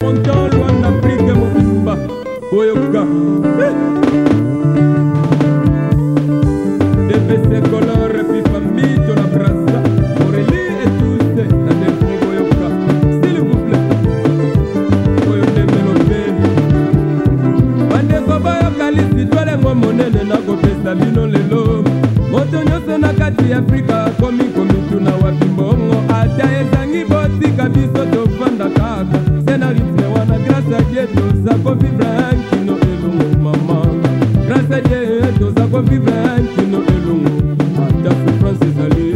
Montalbán. bino elongo ata souffrance ezali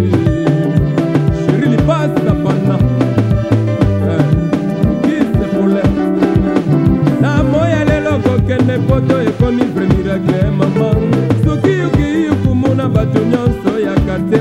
chéri lipasa bana kise pole na moya lelo kokende poto ekomi vrai miracle mama soki yoki yokomona bato nyonso ya karte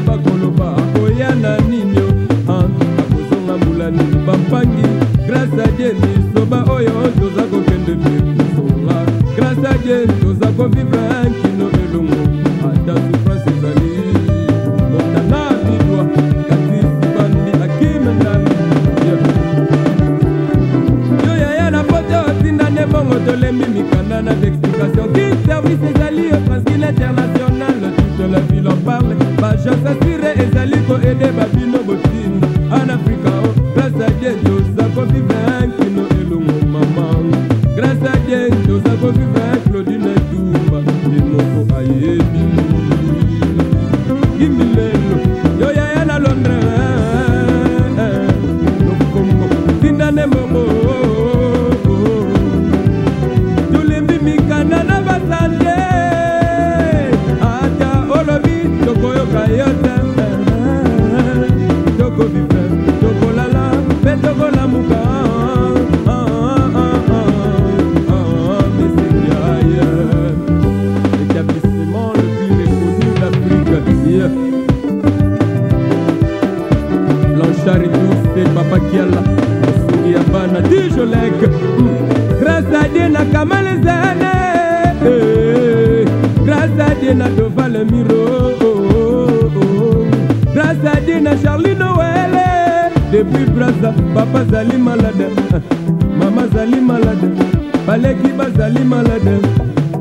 na dijolek grâce à dieu nakama les années grâce à dieu na devant le miro grâce à dieu na charlie noel depuis braza papa azali malade mama azali malade baleki bazali malade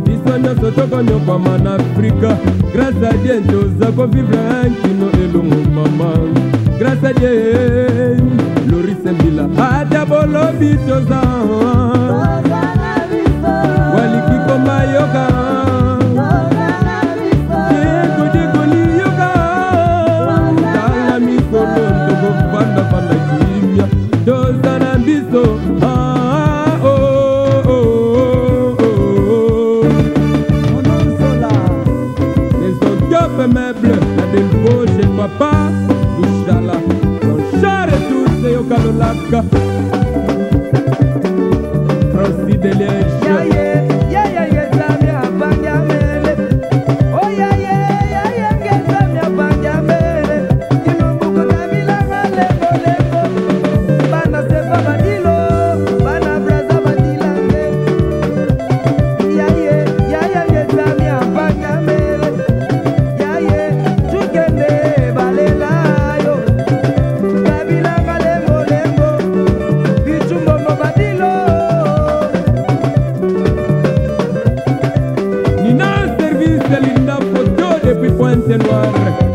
biso nyonso tokonyokwama na afrika grâce à dieu ntoza kovivre nkino elongo mama grâce à dieu tobi toza waliki koma yoka puente noir